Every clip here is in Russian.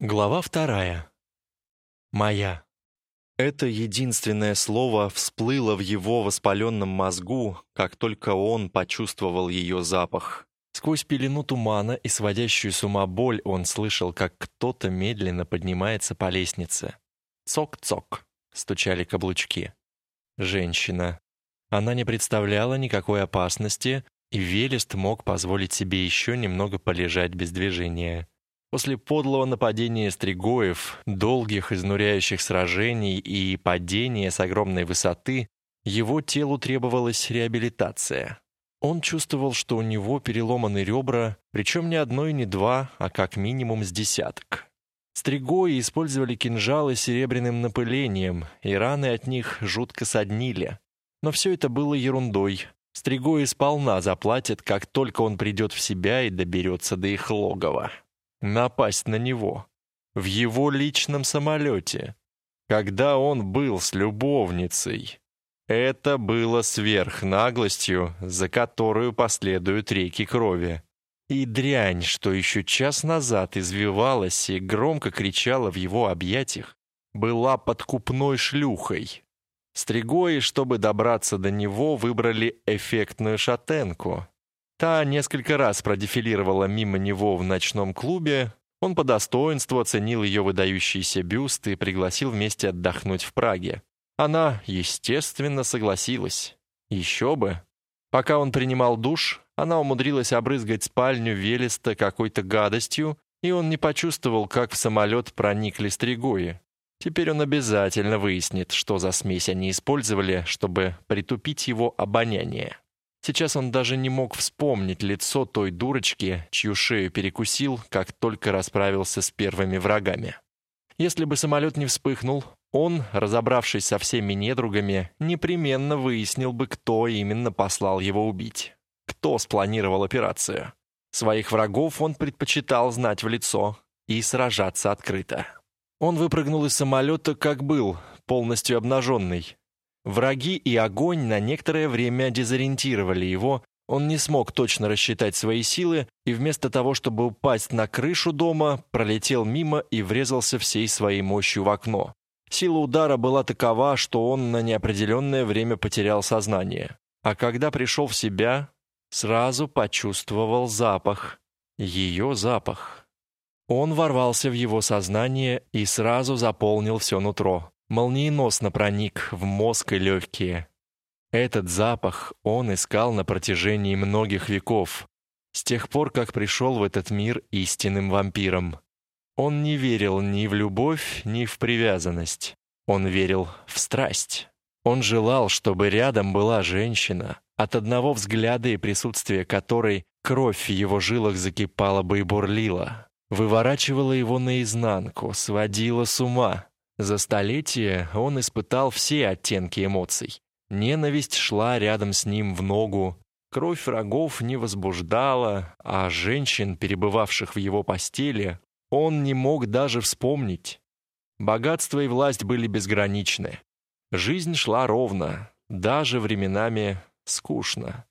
Глава вторая. Моя. Это единственное слово всплыло в его воспаленном мозгу, как только он почувствовал ее запах. Сквозь пелену тумана и сводящую с ума боль он слышал, как кто-то медленно поднимается по лестнице. Цок-цок, стучали каблучки. Женщина. Она не представляла никакой опасности, и Велест мог позволить себе еще немного полежать без движения. После подлого нападения стригоев, долгих изнуряющих сражений и падения с огромной высоты, его телу требовалась реабилитация. Он чувствовал, что у него переломаны ребра, причем не одно и не два, а как минимум с десяток. Стригои использовали кинжалы с серебряным напылением, и раны от них жутко соднили. Но все это было ерундой. Стригои сполна заплатят, как только он придет в себя и доберется до их логова напасть на него. В его личном самолете. Когда он был с любовницей. Это было сверхнаглостью, за которую последуют реки крови. И дрянь, что еще час назад извивалась и громко кричала в его объятиях, была подкупной шлюхой. Стригои, чтобы добраться до него, выбрали эффектную шатенку. Та несколько раз продефилировала мимо него в ночном клубе. Он по достоинству оценил ее выдающийся бюст и пригласил вместе отдохнуть в Праге. Она, естественно, согласилась. Еще бы. Пока он принимал душ, она умудрилась обрызгать спальню Велеста какой-то гадостью, и он не почувствовал, как в самолет проникли стригои. Теперь он обязательно выяснит, что за смесь они использовали, чтобы притупить его обоняние. Сейчас он даже не мог вспомнить лицо той дурочки, чью шею перекусил, как только расправился с первыми врагами. Если бы самолет не вспыхнул, он, разобравшись со всеми недругами, непременно выяснил бы, кто именно послал его убить. Кто спланировал операцию. Своих врагов он предпочитал знать в лицо и сражаться открыто. Он выпрыгнул из самолета, как был, полностью обнаженный, Враги и огонь на некоторое время дезориентировали его, он не смог точно рассчитать свои силы и вместо того, чтобы упасть на крышу дома, пролетел мимо и врезался всей своей мощью в окно. Сила удара была такова, что он на неопределенное время потерял сознание. А когда пришел в себя, сразу почувствовал запах. Ее запах. Он ворвался в его сознание и сразу заполнил все нутро молниеносно проник в мозг и легкие. Этот запах он искал на протяжении многих веков, с тех пор, как пришел в этот мир истинным вампиром. Он не верил ни в любовь, ни в привязанность. Он верил в страсть. Он желал, чтобы рядом была женщина, от одного взгляда и присутствия которой кровь в его жилах закипала бы и бурлила, выворачивала его наизнанку, сводила с ума. За столетия он испытал все оттенки эмоций. Ненависть шла рядом с ним в ногу, кровь врагов не возбуждала, а женщин, перебывавших в его постели, он не мог даже вспомнить. Богатство и власть были безграничны. Жизнь шла ровно, даже временами скучно.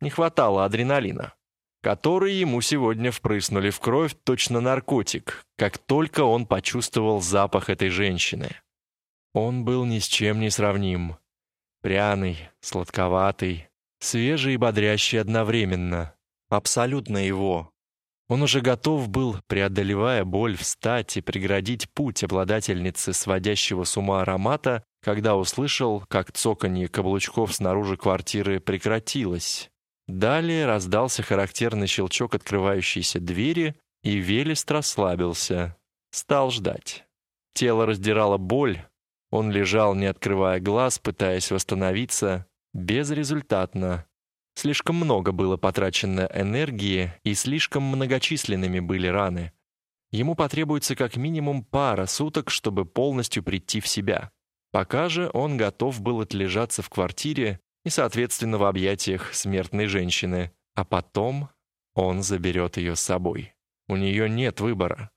Не хватало адреналина который ему сегодня впрыснули в кровь точно наркотик, как только он почувствовал запах этой женщины. Он был ни с чем не сравним. Пряный, сладковатый, свежий и бодрящий одновременно. Абсолютно его. Он уже готов был, преодолевая боль, встать и преградить путь обладательнице сводящего с ума аромата, когда услышал, как цоканье каблучков снаружи квартиры прекратилось. Далее раздался характерный щелчок открывающейся двери, и Велест расслабился. Стал ждать. Тело раздирало боль. Он лежал, не открывая глаз, пытаясь восстановиться. Безрезультатно. Слишком много было потрачено энергии, и слишком многочисленными были раны. Ему потребуется как минимум пара суток, чтобы полностью прийти в себя. Пока же он готов был отлежаться в квартире, и, соответственно, в объятиях смертной женщины, а потом он заберет ее с собой. У нее нет выбора.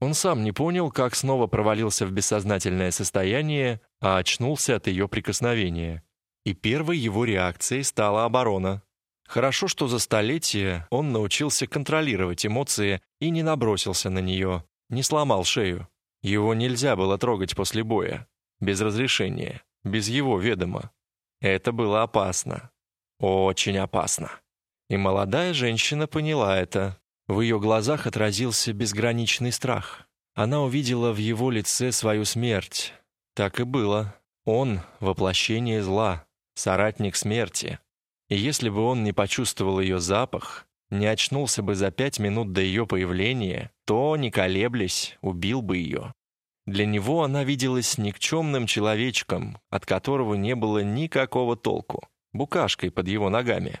Он сам не понял, как снова провалился в бессознательное состояние, а очнулся от ее прикосновения. И первой его реакцией стала оборона. Хорошо, что за столетие он научился контролировать эмоции и не набросился на нее, не сломал шею. Его нельзя было трогать после боя, без разрешения, без его ведома. Это было опасно. Очень опасно. И молодая женщина поняла это. В ее глазах отразился безграничный страх. Она увидела в его лице свою смерть. Так и было. Он — воплощение зла, соратник смерти. И если бы он не почувствовал ее запах, не очнулся бы за пять минут до ее появления, то, не колеблясь, убил бы ее. Для него она виделась никчемным человечком, от которого не было никакого толку, букашкой под его ногами.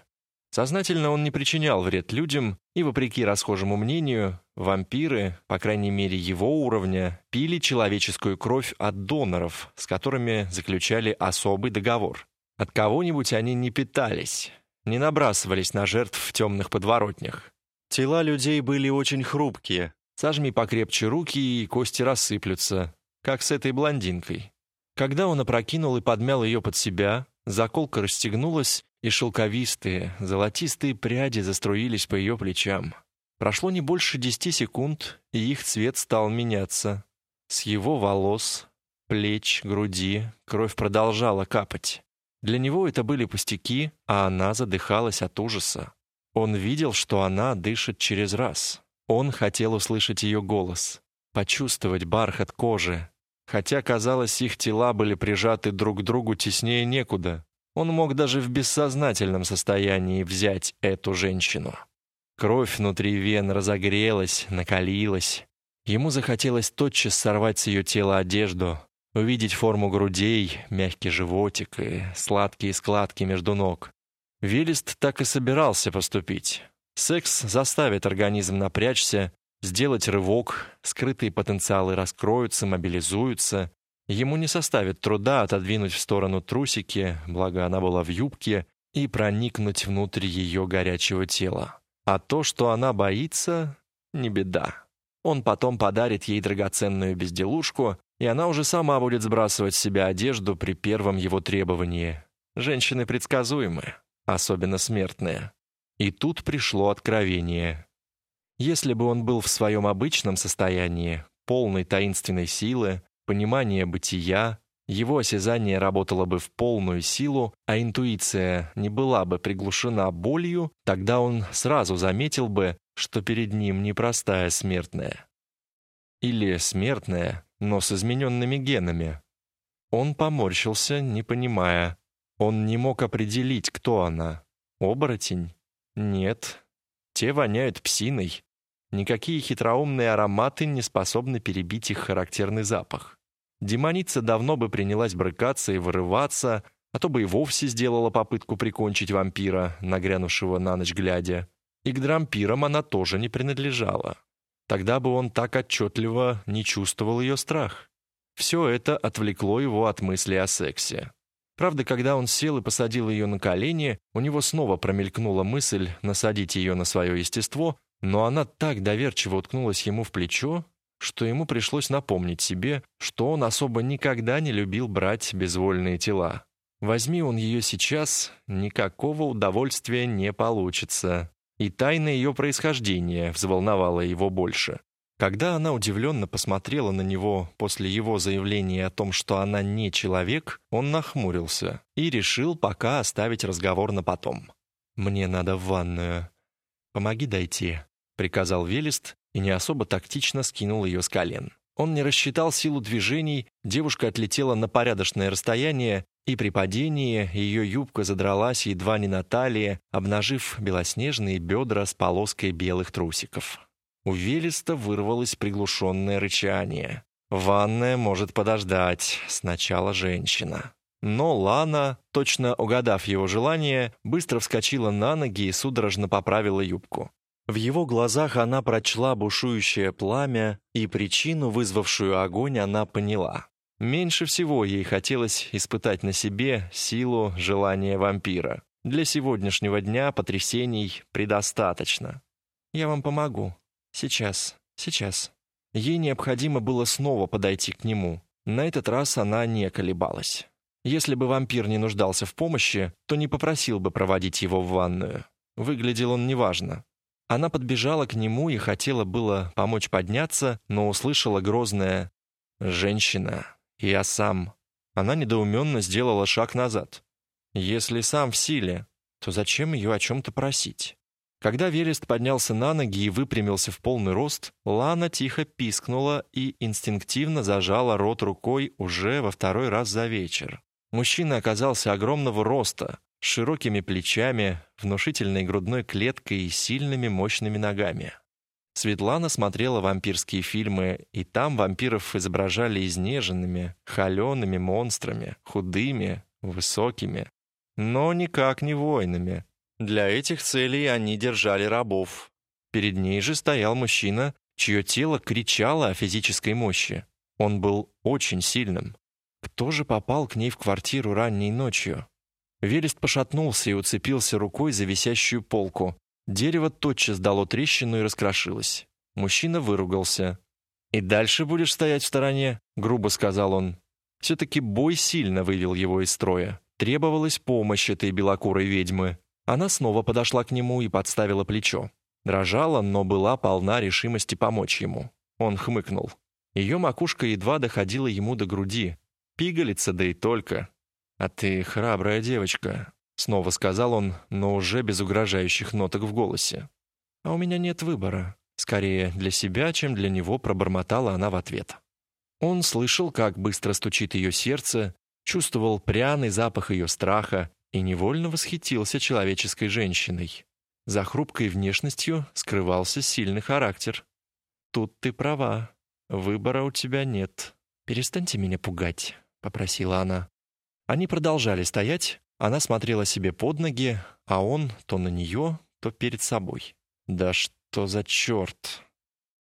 Сознательно он не причинял вред людям, и, вопреки расхожему мнению, вампиры, по крайней мере его уровня, пили человеческую кровь от доноров, с которыми заключали особый договор. От кого-нибудь они не питались, не набрасывались на жертв в темных подворотнях. Тела людей были очень хрупкие, Сожми покрепче руки, и кости рассыплются, как с этой блондинкой. Когда он опрокинул и подмял ее под себя, заколка расстегнулась, и шелковистые, золотистые пряди заструились по ее плечам. Прошло не больше десяти секунд, и их цвет стал меняться. С его волос, плеч, груди кровь продолжала капать. Для него это были пустяки, а она задыхалась от ужаса. Он видел, что она дышит через раз. Он хотел услышать ее голос, почувствовать бархат кожи. Хотя, казалось, их тела были прижаты друг к другу теснее некуда. Он мог даже в бессознательном состоянии взять эту женщину. Кровь внутри вен разогрелась, накалилась. Ему захотелось тотчас сорвать с ее тела одежду, увидеть форму грудей, мягкий животик и сладкие складки между ног. Велест так и собирался поступить. Секс заставит организм напрячься, сделать рывок, скрытые потенциалы раскроются, мобилизуются. Ему не составит труда отодвинуть в сторону трусики, благо она была в юбке, и проникнуть внутрь ее горячего тела. А то, что она боится, не беда. Он потом подарит ей драгоценную безделушку, и она уже сама будет сбрасывать с себя одежду при первом его требовании. Женщины предсказуемы, особенно смертные. И тут пришло откровение. Если бы он был в своем обычном состоянии, полной таинственной силы, понимания бытия, его осязание работало бы в полную силу, а интуиция не была бы приглушена болью, тогда он сразу заметил бы, что перед ним непростая смертная. Или смертная, но с измененными генами. Он поморщился, не понимая. Он не мог определить, кто она. Оборотень нет, те воняют псиной. Никакие хитроумные ароматы не способны перебить их характерный запах. Демоница давно бы принялась брыкаться и вырываться, а то бы и вовсе сделала попытку прикончить вампира, нагрянувшего на ночь глядя. И к дрампирам она тоже не принадлежала. Тогда бы он так отчетливо не чувствовал ее страх. Все это отвлекло его от мысли о сексе. Правда, когда он сел и посадил ее на колени, у него снова промелькнула мысль насадить ее на свое естество, но она так доверчиво уткнулась ему в плечо, что ему пришлось напомнить себе, что он особо никогда не любил брать безвольные тела. Возьми он ее сейчас, никакого удовольствия не получится. И тайна ее происхождения взволновала его больше. Когда она удивленно посмотрела на него после его заявления о том, что она не человек, он нахмурился и решил пока оставить разговор на потом. «Мне надо в ванную. Помоги дойти», — приказал Велест и не особо тактично скинул ее с колен. Он не рассчитал силу движений, девушка отлетела на порядочное расстояние, и при падении ее юбка задралась едва не на талии, обнажив белоснежные бедра с полоской белых трусиков. У Велеста вырвалось приглушенное рычание. «Ванная может подождать. Сначала женщина». Но Лана, точно угадав его желание, быстро вскочила на ноги и судорожно поправила юбку. В его глазах она прочла бушующее пламя, и причину, вызвавшую огонь, она поняла. Меньше всего ей хотелось испытать на себе силу желания вампира. Для сегодняшнего дня потрясений предостаточно. «Я вам помогу», Сейчас, сейчас. Ей необходимо было снова подойти к нему. На этот раз она не колебалась. Если бы вампир не нуждался в помощи, то не попросил бы проводить его в ванную. Выглядел он неважно. Она подбежала к нему и хотела было помочь подняться, но услышала грозное «Женщина, я сам». Она недоуменно сделала шаг назад. Если сам в силе, то зачем ее о чем-то просить? Когда Велест поднялся на ноги и выпрямился в полный рост, Лана тихо пискнула и инстинктивно зажала рот рукой уже во второй раз за вечер. Мужчина оказался огромного роста, с широкими плечами, внушительной грудной клеткой и сильными мощными ногами. Светлана смотрела вампирские фильмы, и там вампиров изображали изнеженными, холеными монстрами, худыми, высокими, но никак не воинами. Для этих целей они держали рабов. Перед ней же стоял мужчина, чье тело кричало о физической мощи. Он был очень сильным. Кто же попал к ней в квартиру ранней ночью? Велест пошатнулся и уцепился рукой за висящую полку. Дерево тотчас дало трещину и раскрошилось. Мужчина выругался. «И дальше будешь стоять в стороне?» — грубо сказал он. Все-таки бой сильно вывел его из строя. Требовалась помощь этой белокурой ведьмы. Она снова подошла к нему и подставила плечо. Дрожала, но была полна решимости помочь ему. Он хмыкнул. Ее макушка едва доходила ему до груди. Пигалица, да и только. «А ты храбрая девочка», — снова сказал он, но уже без угрожающих ноток в голосе. «А у меня нет выбора. Скорее для себя, чем для него», — пробормотала она в ответ. Он слышал, как быстро стучит ее сердце, чувствовал пряный запах ее страха и невольно восхитился человеческой женщиной. За хрупкой внешностью скрывался сильный характер. «Тут ты права. Выбора у тебя нет. Перестаньте меня пугать», — попросила она. Они продолжали стоять, она смотрела себе под ноги, а он то на нее, то перед собой. Да что за черт!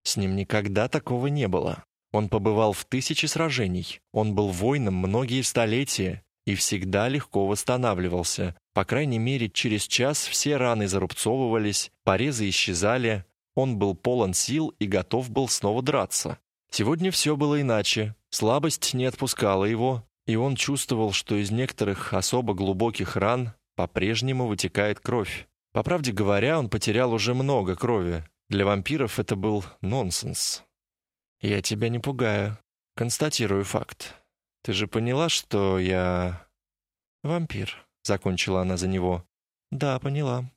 С ним никогда такого не было. Он побывал в тысячи сражений, он был воином многие столетия и всегда легко восстанавливался. По крайней мере, через час все раны зарубцовывались, порезы исчезали, он был полон сил и готов был снова драться. Сегодня все было иначе. Слабость не отпускала его, и он чувствовал, что из некоторых особо глубоких ран по-прежнему вытекает кровь. По правде говоря, он потерял уже много крови. Для вампиров это был нонсенс. «Я тебя не пугаю. Констатирую факт. Ты же поняла, что я...» «Вампир», — закончила она за него. «Да, поняла».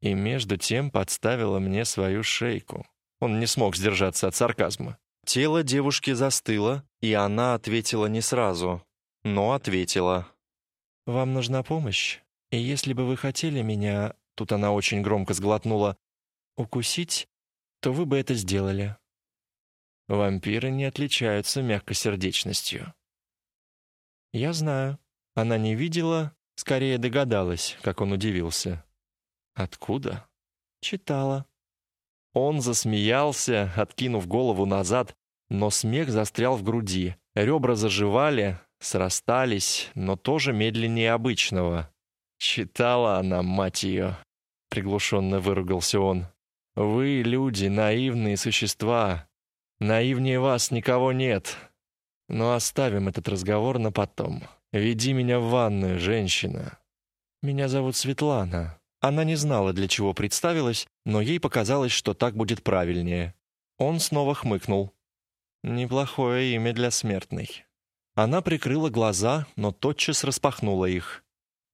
И между тем подставила мне свою шейку. Он не смог сдержаться от сарказма. Тело девушки застыло, и она ответила не сразу, но ответила. «Вам нужна помощь, и если бы вы хотели меня...» Тут она очень громко сглотнула. «Укусить, то вы бы это сделали». Вампиры не отличаются мягкосердечностью. «Я знаю». Она не видела, скорее догадалась, как он удивился. «Откуда?» «Читала». Он засмеялся, откинув голову назад, но смех застрял в груди. Ребра заживали, срастались, но тоже медленнее обычного. «Читала она, мать ее!» — приглушенно выругался он. «Вы, люди, наивные существа. Наивнее вас никого нет. Но оставим этот разговор на потом. Веди меня в ванную, женщина. Меня зовут Светлана». Она не знала, для чего представилась, но ей показалось, что так будет правильнее. Он снова хмыкнул. «Неплохое имя для смертной». Она прикрыла глаза, но тотчас распахнула их.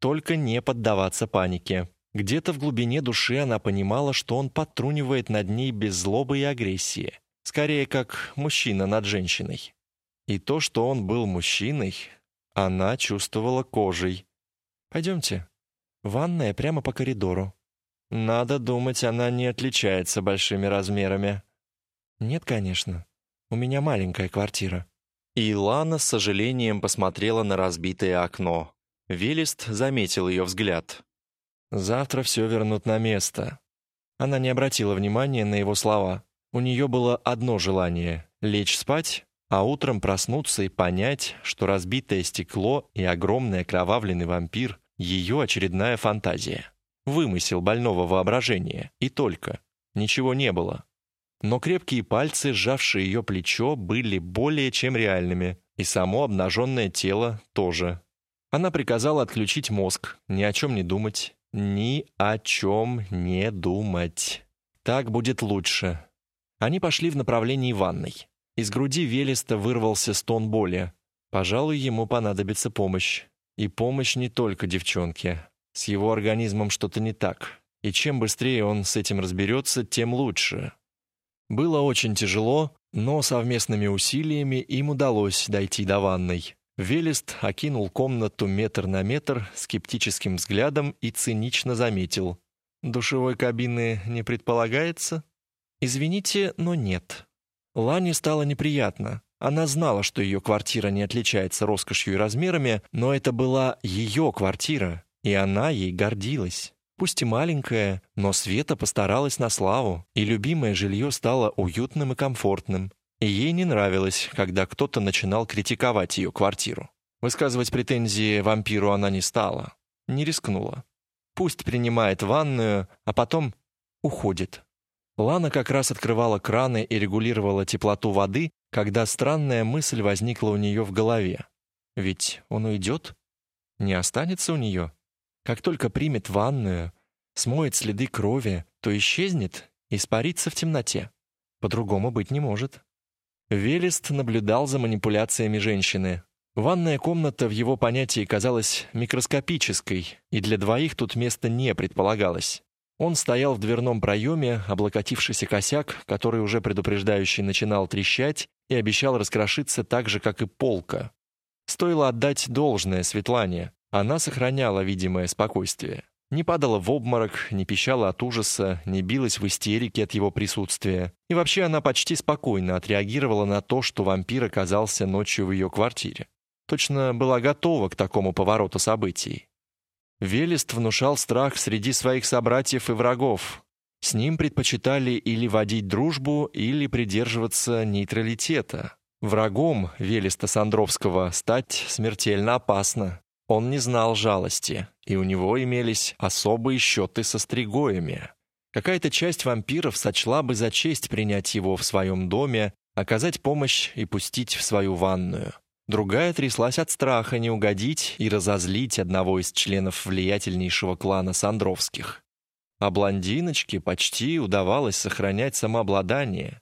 Только не поддаваться панике. Где-то в глубине души она понимала, что он подтрунивает над ней без злобы и агрессии. Скорее, как мужчина над женщиной. И то, что он был мужчиной, она чувствовала кожей. «Пойдемте. Ванная прямо по коридору». Надо думать, она не отличается большими размерами. «Нет, конечно. У меня маленькая квартира». И Лана с сожалением посмотрела на разбитое окно. Велест заметил ее взгляд. «Завтра все вернут на место». Она не обратила внимания на его слова. У нее было одно желание — лечь спать, а утром проснуться и понять, что разбитое стекло и огромный окровавленный вампир — ее очередная фантазия. Вымысел больного воображения. И только. Ничего не было но крепкие пальцы, сжавшие ее плечо, были более чем реальными, и само обнаженное тело тоже. Она приказала отключить мозг, ни о чем не думать, ни о чем не думать. Так будет лучше». Они пошли в направлении ванной. Из груди Велеста вырвался стон боли. Пожалуй, ему понадобится помощь. И помощь не только девчонке. С его организмом что-то не так. И чем быстрее он с этим разберется, тем лучше. Было очень тяжело, но совместными усилиями им удалось дойти до ванной. Велест окинул комнату метр на метр скептическим взглядом и цинично заметил. «Душевой кабины не предполагается?» «Извините, но нет». Лане стало неприятно. Она знала, что ее квартира не отличается роскошью и размерами, но это была ее квартира, и она ей гордилась. Пусть и маленькая, но Света постаралась на славу, и любимое жилье стало уютным и комфортным. И ей не нравилось, когда кто-то начинал критиковать ее квартиру. Высказывать претензии вампиру она не стала, не рискнула. Пусть принимает ванную, а потом уходит. Лана как раз открывала краны и регулировала теплоту воды, когда странная мысль возникла у нее в голове. Ведь он уйдет? Не останется у нее? Как только примет ванную, смоет следы крови, то исчезнет испарится в темноте. По-другому быть не может. Велест наблюдал за манипуляциями женщины. Ванная комната в его понятии казалась микроскопической, и для двоих тут места не предполагалось. Он стоял в дверном проеме, облокотившийся косяк, который уже предупреждающий начинал трещать и обещал раскрошиться так же, как и полка. Стоило отдать должное Светлане. Она сохраняла видимое спокойствие. Не падала в обморок, не пищала от ужаса, не билась в истерике от его присутствия. И вообще она почти спокойно отреагировала на то, что вампир оказался ночью в ее квартире. Точно была готова к такому повороту событий. Велест внушал страх среди своих собратьев и врагов. С ним предпочитали или водить дружбу, или придерживаться нейтралитета. Врагом Велеста Сандровского стать смертельно опасно. Он не знал жалости, и у него имелись особые счеты со стригоями. Какая-то часть вампиров сочла бы за честь принять его в своем доме, оказать помощь и пустить в свою ванную. Другая тряслась от страха не угодить и разозлить одного из членов влиятельнейшего клана Сандровских. А блондиночке почти удавалось сохранять самообладание.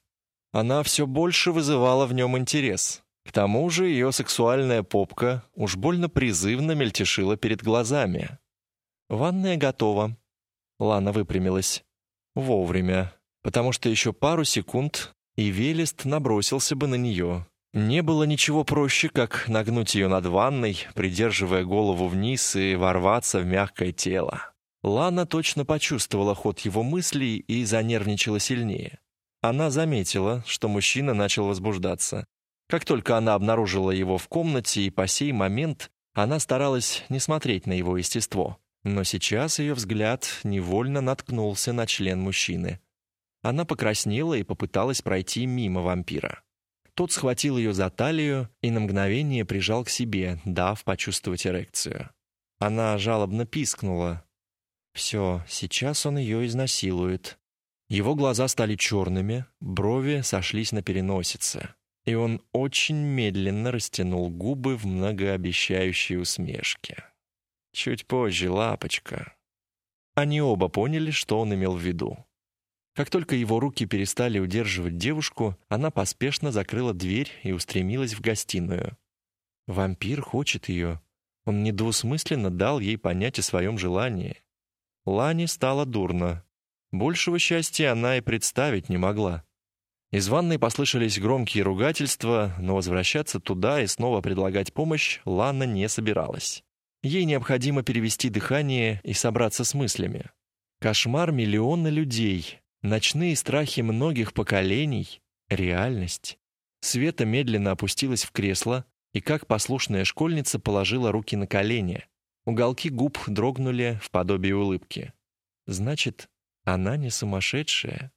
Она все больше вызывала в нем интерес. К тому же ее сексуальная попка уж больно призывно мельтешила перед глазами. «Ванная готова». Лана выпрямилась. Вовремя, потому что еще пару секунд, и Велест набросился бы на нее. Не было ничего проще, как нагнуть ее над ванной, придерживая голову вниз и ворваться в мягкое тело. Лана точно почувствовала ход его мыслей и занервничала сильнее. Она заметила, что мужчина начал возбуждаться, как только она обнаружила его в комнате, и по сей момент она старалась не смотреть на его естество. Но сейчас ее взгляд невольно наткнулся на член мужчины. Она покраснела и попыталась пройти мимо вампира. Тот схватил ее за талию и на мгновение прижал к себе, дав почувствовать эрекцию. Она жалобно пискнула. Все, сейчас он ее изнасилует. Его глаза стали черными, брови сошлись на переносице и он очень медленно растянул губы в многообещающей усмешке. Чуть позже, лапочка. Они оба поняли, что он имел в виду. Как только его руки перестали удерживать девушку, она поспешно закрыла дверь и устремилась в гостиную. Вампир хочет ее. Он недвусмысленно дал ей понять о своем желании. Лане стало дурно. Большего счастья она и представить не могла. Из ванной послышались громкие ругательства, но возвращаться туда и снова предлагать помощь Лана не собиралась. Ей необходимо перевести дыхание и собраться с мыслями. Кошмар миллиона людей, ночные страхи многих поколений, реальность. Света медленно опустилась в кресло и, как послушная школьница, положила руки на колени. Уголки губ дрогнули в подобии улыбки. Значит, она не сумасшедшая.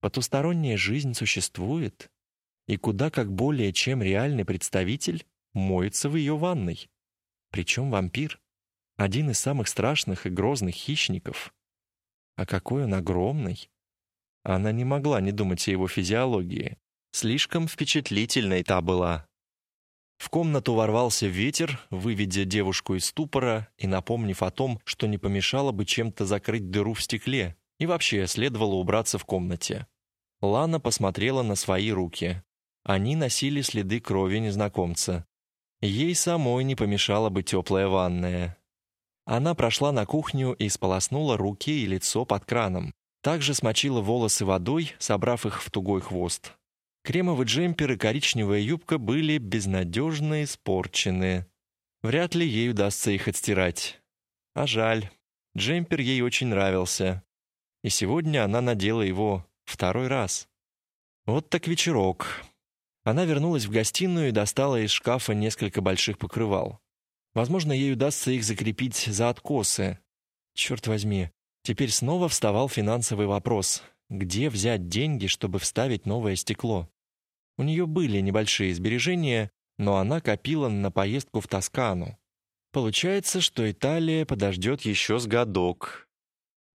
Потусторонняя жизнь существует, и куда как более чем реальный представитель моется в ее ванной. Причем вампир — один из самых страшных и грозных хищников. А какой он огромный! Она не могла не думать о его физиологии. Слишком впечатлительной та была. В комнату ворвался ветер, выведя девушку из ступора и напомнив о том, что не помешало бы чем-то закрыть дыру в стекле, И вообще, следовало убраться в комнате. Лана посмотрела на свои руки. Они носили следы крови незнакомца. Ей самой не помешала бы теплая ванная. Она прошла на кухню и сполоснула руки и лицо под краном. Также смочила волосы водой, собрав их в тугой хвост. Кремовый джемпер и коричневая юбка были безнадежно испорчены. Вряд ли ей удастся их отстирать. А жаль. Джемпер ей очень нравился. И сегодня она надела его второй раз. Вот так вечерок. Она вернулась в гостиную и достала из шкафа несколько больших покрывал. Возможно, ей удастся их закрепить за откосы. Черт возьми, теперь снова вставал финансовый вопрос. Где взять деньги, чтобы вставить новое стекло? У нее были небольшие сбережения, но она копила на поездку в Тоскану. Получается, что Италия подождет еще с годок.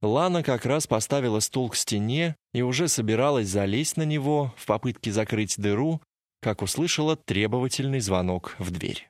Лана как раз поставила стул к стене и уже собиралась залезть на него в попытке закрыть дыру, как услышала требовательный звонок в дверь.